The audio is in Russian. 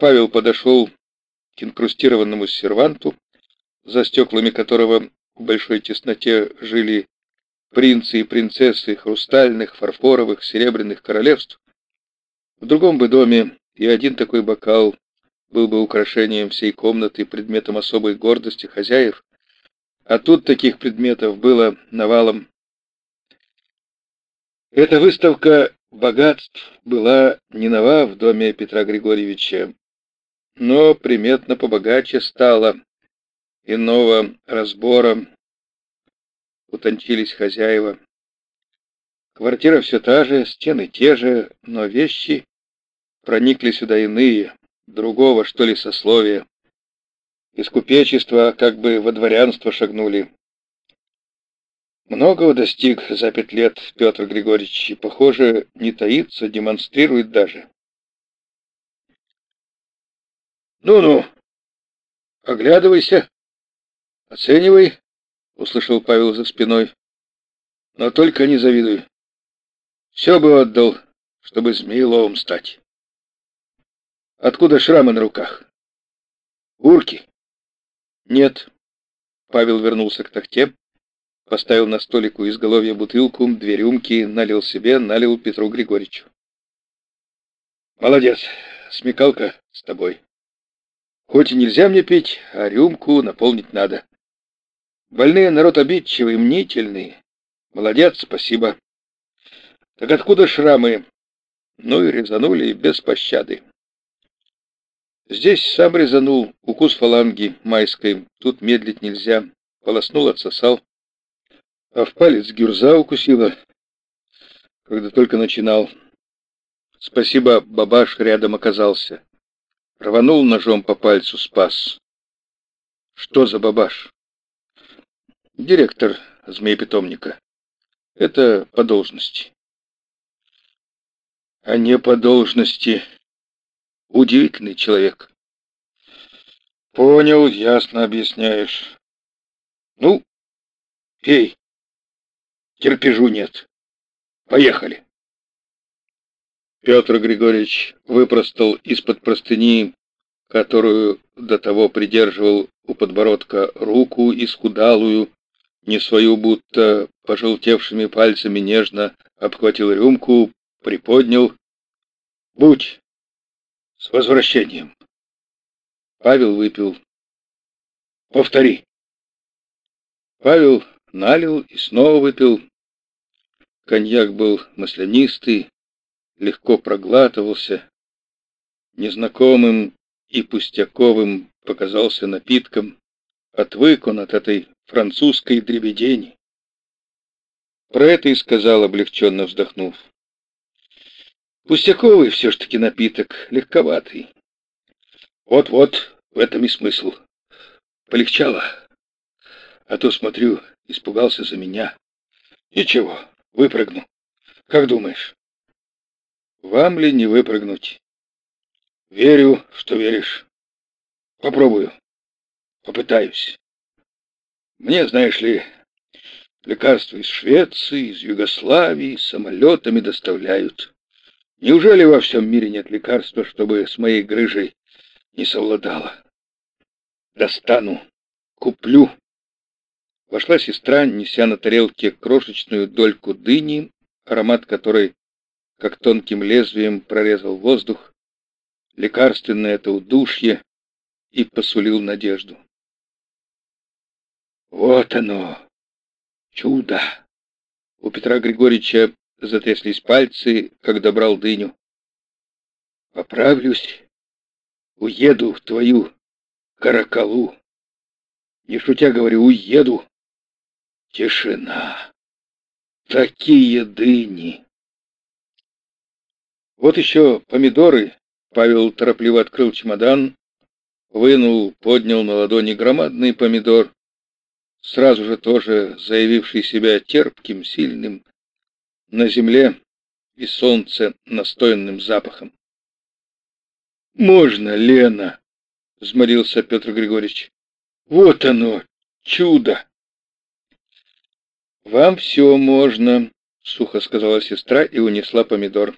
Павел подошел к инкрустированному серванту, за стеклами которого в большой тесноте жили принцы и принцессы хрустальных, фарфоровых, серебряных королевств. В другом бы доме и один такой бокал был бы украшением всей комнаты, предметом особой гордости хозяев, а тут таких предметов было навалом. Эта выставка богатств была не нова в доме Петра Григорьевича, но приметно побогаче стала. Иного разбора утончились хозяева. Квартира все та же, стены те же, но вещи проникли сюда иные, другого, что ли, сословия. Из купечества как бы во дворянство шагнули. Многого достиг за пять лет Петр Григорьевич и, похоже, не таится, демонстрирует даже. «Ну-ну, оглядывайся, оценивай», — услышал Павел за спиной. «Но только не завидуй. Все бы отдал, чтобы змееловым стать». Откуда шрамы на руках? Урки? Нет. Павел вернулся к тахте, поставил на столик у изголовья бутылку, две рюмки, налил себе, налил Петру Григорьевичу. Молодец, смекалка с тобой. Хоть и нельзя мне пить, а рюмку наполнить надо. Больные народ обидчивый, мнительный. Молодец, спасибо. Так откуда шрамы? Ну и резанули без пощады. Здесь сам резанул, укус фаланги майской, тут медлить нельзя. Полоснул, отсосал. А в палец гюрза укусила, когда только начинал. Спасибо, бабаш рядом оказался. Рванул ножом по пальцу, спас. Что за бабаш? Директор змеепитомника. Это по должности. А не по должности, Удивительный человек. Понял, ясно объясняешь. Ну, пей. Терпежу нет. Поехали. Петр Григорьевич выпростал из-под простыни, которую до того придерживал у подбородка, руку исхудалую, не свою, будто пожелтевшими пальцами нежно обхватил рюмку, приподнял. «Будь с возвращением. Павел выпил. Повтори. Павел налил и снова выпил. Коньяк был маслянистый, легко проглатывался. Незнакомым и пустяковым показался напитком. Отвык он от этой французской дребедени. Про это и сказал, облегченно вздохнув. Пустяковый все ж таки напиток, легковатый. Вот-вот, в этом и смысл. Полегчало. А то, смотрю, испугался за меня. Ничего, выпрыгну. Как думаешь? Вам ли не выпрыгнуть? Верю, что веришь. Попробую. Попытаюсь. Мне, знаешь ли, лекарства из Швеции, из Югославии самолетами доставляют. Неужели во всем мире нет лекарства, чтобы с моей грыжей не совладало? Достану, куплю. Вошла сестра, неся на тарелке крошечную дольку дыни, аромат которой, как тонким лезвием, прорезал воздух. Лекарственное это удушье и посулил надежду. Вот оно, чудо! У Петра Григорьевича затряслись пальцы, когда брал дыню. Поправлюсь, уеду в твою каракалу. Не шутя говорю, уеду. Тишина. Такие дыни. Вот еще помидоры. Павел торопливо открыл чемодан, вынул, поднял на ладони громадный помидор, сразу же тоже заявивший себя терпким, сильным, на земле и солнце настоянным запахом. «Можно, Лена!» — взмолился Петр Григорьевич. «Вот оно, чудо!» «Вам все можно», — сухо сказала сестра и унесла помидор.